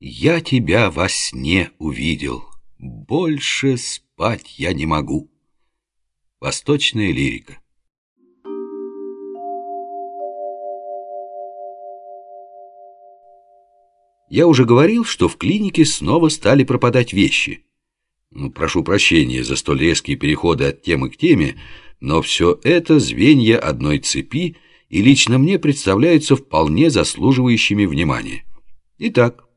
Я тебя во сне увидел, больше спать я не могу. Восточная лирика. Я уже говорил, что в клинике снова стали пропадать вещи. Ну, прошу прощения за столь резкие переходы от темы к теме, но все это звенья одной цепи и лично мне представляются вполне заслуживающими внимания. Итак,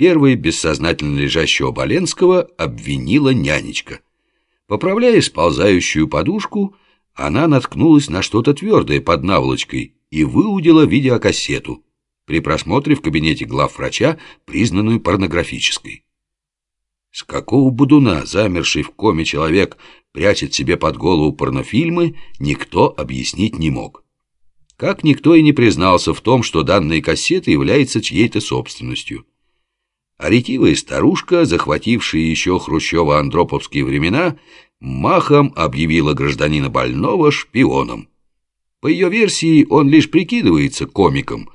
первой бессознательно лежащего Боленского обвинила нянечка. Поправляя сползающую подушку, она наткнулась на что-то твердое под наволочкой и выудила видеокассету, при просмотре в кабинете главврача, признанную порнографической. С какого будуна замерший в коме человек прячет себе под голову порнофильмы, никто объяснить не мог. Как никто и не признался в том, что данная кассета является чьей-то собственностью. А ретивая старушка, захватившая еще хрущево-андроповские времена, махом объявила гражданина больного шпионом. По ее версии, он лишь прикидывается комиком.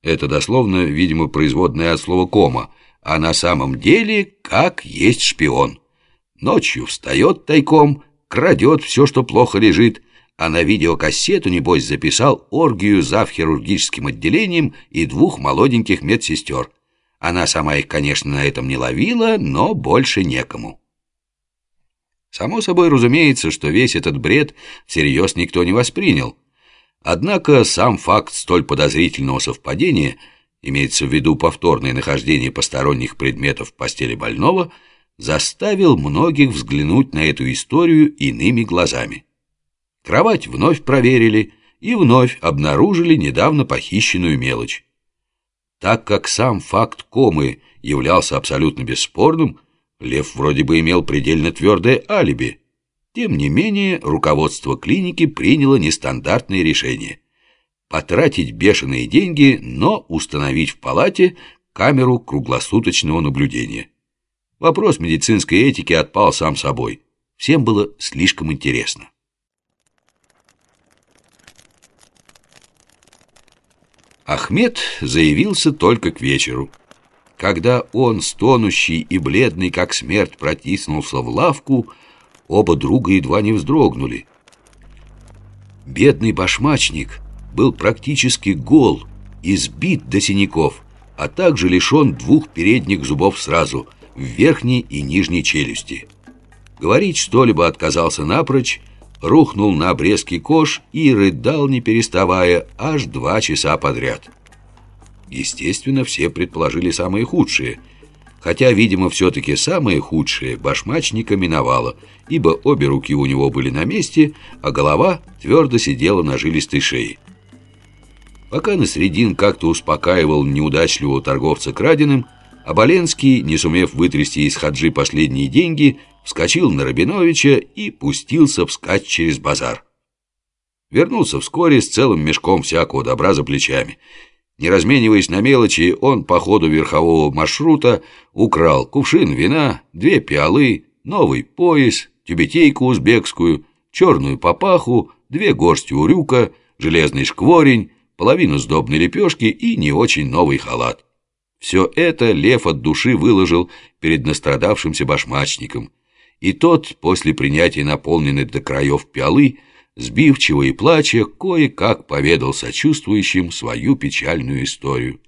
Это дословно, видимо, производное от слова «кома», а на самом деле как есть шпион. Ночью встает тайком, крадет все, что плохо лежит, а на видеокассету, небось, записал оргию зав хирургическим отделением и двух молоденьких медсестер. Она сама их, конечно, на этом не ловила, но больше некому. Само собой разумеется, что весь этот бред всерьез никто не воспринял. Однако сам факт столь подозрительного совпадения, имеется в виду повторное нахождение посторонних предметов в постели больного, заставил многих взглянуть на эту историю иными глазами. Кровать вновь проверили и вновь обнаружили недавно похищенную мелочь. Так как сам факт комы являлся абсолютно бесспорным, Лев вроде бы имел предельно твердое алиби. Тем не менее, руководство клиники приняло нестандартное решение – потратить бешеные деньги, но установить в палате камеру круглосуточного наблюдения. Вопрос медицинской этики отпал сам собой. Всем было слишком интересно. Ахмед заявился только к вечеру. Когда он, стонущий и бледный, как смерть, протиснулся в лавку, оба друга едва не вздрогнули. Бедный башмачник был практически гол, избит до синяков, а также лишен двух передних зубов сразу, в верхней и нижней челюсти. Говорить что-либо отказался напрочь, рухнул на обрезки кож и рыдал, не переставая, аж два часа подряд. Естественно, все предположили самые худшие, хотя, видимо, все-таки самое худшее башмачника миновало, ибо обе руки у него были на месте, а голова твердо сидела на жилистой шее. Пока Насредин как-то успокаивал неудачливого торговца краденым, а Боленский, не сумев вытрясти из хаджи последние деньги, вскочил на Рабиновича и пустился вскать через базар. Вернулся вскоре с целым мешком всякого добра за плечами. Не размениваясь на мелочи, он по ходу верхового маршрута украл кувшин вина, две пиалы, новый пояс, тюбетейку узбекскую, черную папаху, две горсти урюка, железный шкворень, половину сдобной лепешки и не очень новый халат. Все это Лев от души выложил перед настрадавшимся башмачником – и тот, после принятия наполненной до краев пиалы, сбивчиво и плача, кое-как поведал сочувствующим свою печальную историю.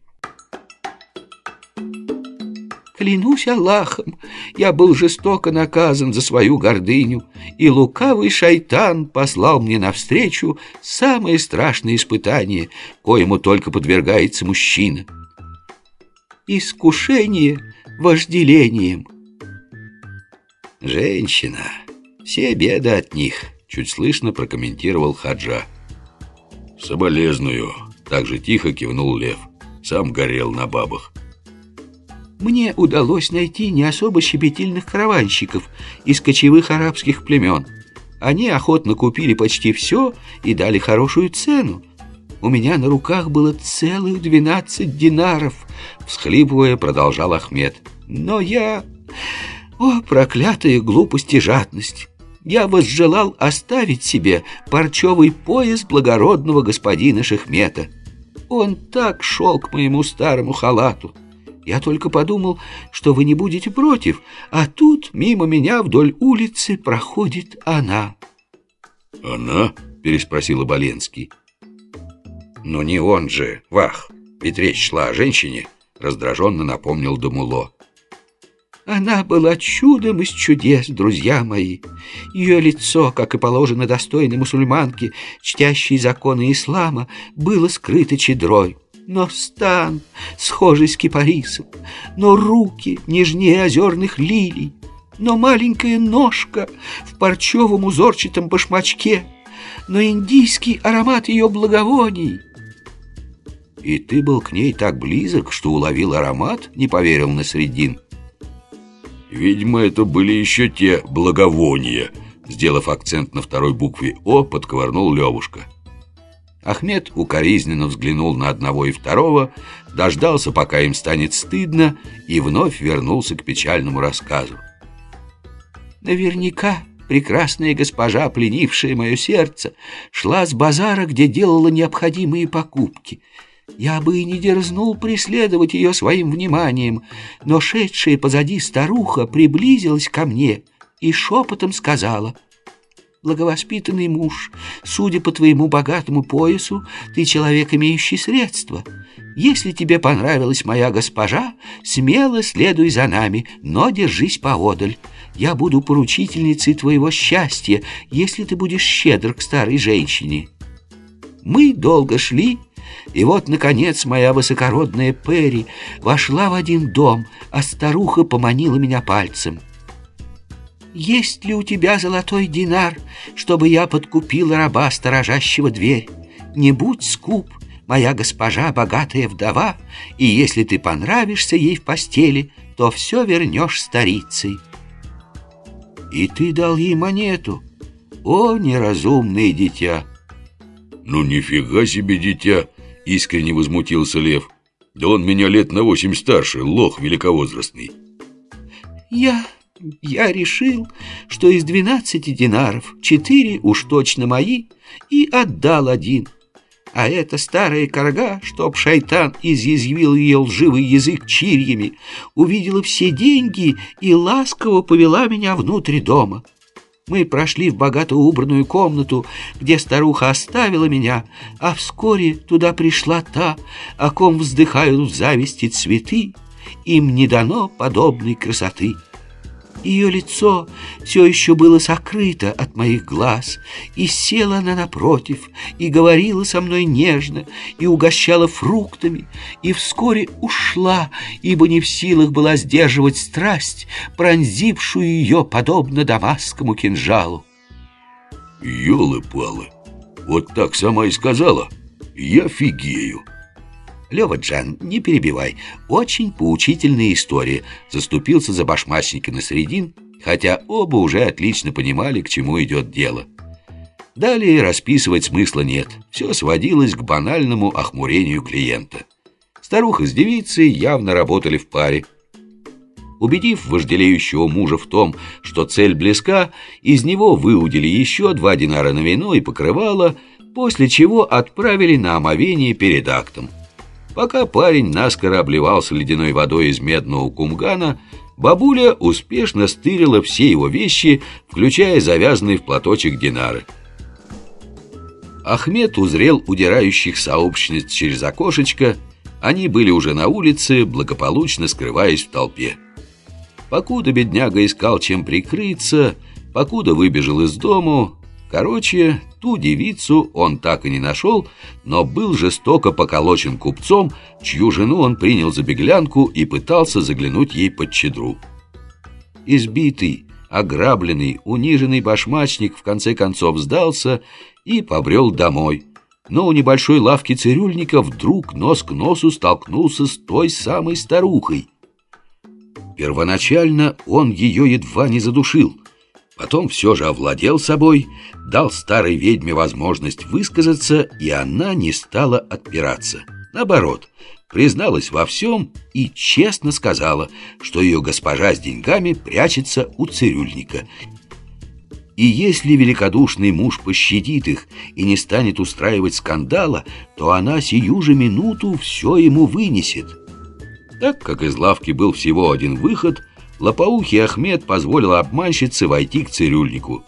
Клянусь Аллахом, я был жестоко наказан за свою гордыню, и лукавый шайтан послал мне навстречу самое страшное испытание, коему только подвергается мужчина. Искушение вожделением — «Женщина. Все беды от них», — чуть слышно прокомментировал Хаджа. «Соболезную», — так же тихо кивнул Лев. Сам горел на бабах. «Мне удалось найти не особо щепетильных караванщиков из кочевых арабских племен. Они охотно купили почти все и дали хорошую цену. У меня на руках было целых двенадцать динаров», — всхлипывая, продолжал Ахмед. «Но я...» О, проклятая глупость и жадность! Я возжелал оставить себе парчевый пояс благородного господина Шехмета. Он так шел к моему старому халату. Я только подумал, что вы не будете против, а тут мимо меня вдоль улицы проходит она». «Она?» — переспросил Оболенский. «Ну не он же, Вах, ведь речь шла о женщине», — раздраженно напомнил Думуло. Она была чудом из чудес, друзья мои. Ее лицо, как и положено достойной мусульманке, чтящей законы ислама, было скрыто чедрой. Но стан, схожий с кипарисом, но руки нежнее озерных лилий, но маленькая ножка в парчевом узорчатом башмачке, но индийский аромат ее благовоний. «И ты был к ней так близок, что уловил аромат?» — не поверил Насреддин. Видимо, это были еще те благовония. Сделав акцент на второй букве «О», подковырнул Левушка. Ахмед укоризненно взглянул на одного и второго, дождался, пока им станет стыдно, и вновь вернулся к печальному рассказу. Наверняка прекрасная госпожа, пленившая мое сердце, шла с базара, где делала необходимые покупки — я бы и не дерзнул преследовать ее своим вниманием, но шедшая позади старуха приблизилась ко мне и шепотом сказала — благовоспитанный муж, судя по твоему богатому поясу, ты человек, имеющий средства. Если тебе понравилась моя госпожа, смело следуй за нами, но держись поодаль. Я буду поручительницей твоего счастья, если ты будешь щедр к старой женщине». Мы долго шли, и вот, наконец, моя высокородная Перри вошла в один дом, а старуха поманила меня пальцем. «Есть ли у тебя золотой динар, чтобы я подкупил раба, сторожащего дверь? Не будь скуп, моя госпожа богатая вдова, и если ты понравишься ей в постели, то все вернешь старицей». «И ты дал ей монету? О, неразумное дитя!» «Ну, нифига себе, дитя!» Искренне возмутился Лев. Да он меня лет на восемь старше, лох великовозрастный. Я... я решил, что из двенадцати динаров четыре уж точно мои, и отдал один. А эта старая корга, чтоб шайтан изъязвил ее лживый язык чирьями, увидела все деньги и ласково повела меня внутрь дома. Мы прошли в богато убранную комнату, где старуха оставила меня, а вскоре туда пришла та, о ком вздыхают в зависти цветы, им не дано подобной красоты. Ее лицо все еще было сокрыто от моих глаз, и села она напротив, и говорила со мной нежно, и угощала фруктами, и вскоре ушла, ибо не в силах была сдерживать страсть, пронзившую ее подобно дамасскому кинжалу. «Елы-палы, вот так сама и сказала, я фигею». Лева Джан, не перебивай. Очень поучительная история. Заступился за башмачника на средин, хотя оба уже отлично понимали, к чему идет дело. Далее расписывать смысла нет. Все сводилось к банальному охмурению клиента. Старуха с девицей явно работали в паре. Убедив вожделеющего мужа в том, что цель близка, из него выудили еще два динара на вино и покрывало, после чего отправили на омовение перед актом. Пока парень наскоро обливался ледяной водой из медного кумгана, бабуля успешно стырила все его вещи, включая завязанные в платочек динары. Ахмед узрел удирающих сообщниц через окошечко, они были уже на улице, благополучно скрываясь в толпе. Покуда бедняга искал чем прикрыться, покуда выбежал из дому, короче, Ту девицу он так и не нашел, но был жестоко поколочен купцом, чью жену он принял за беглянку и пытался заглянуть ей под чедру. Избитый, ограбленный, униженный башмачник в конце концов сдался и побрел домой. Но у небольшой лавки цирюльника вдруг нос к носу столкнулся с той самой старухой. Первоначально он ее едва не задушил – Потом все же овладел собой, дал старой ведьме возможность высказаться, и она не стала отпираться. Наоборот, призналась во всем и честно сказала, что ее госпожа с деньгами прячется у цирюльника. И если великодушный муж пощадит их и не станет устраивать скандала, то она сию же минуту все ему вынесет. Так как из лавки был всего один выход, лопоухий Ахмед позволил обманщице войти к цирюльнику.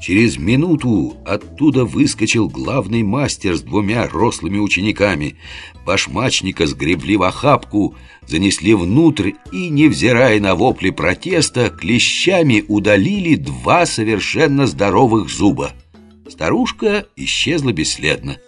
Через минуту оттуда выскочил главный мастер с двумя рослыми учениками. Башмачника сгребли в охапку, занесли внутрь и, невзирая на вопли протеста, клещами удалили два совершенно здоровых зуба. Старушка исчезла бесследно.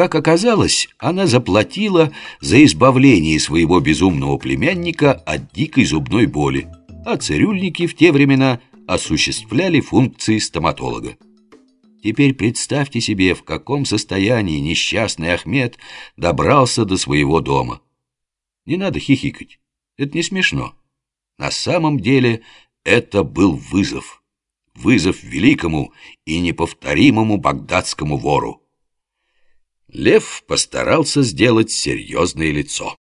Как оказалось, она заплатила за избавление своего безумного племянника от дикой зубной боли, а цирюльники в те времена осуществляли функции стоматолога. Теперь представьте себе, в каком состоянии несчастный Ахмед добрался до своего дома. Не надо хихикать, это не смешно. На самом деле это был вызов. Вызов великому и неповторимому багдадскому вору. Лев постарался сделать серьезное лицо.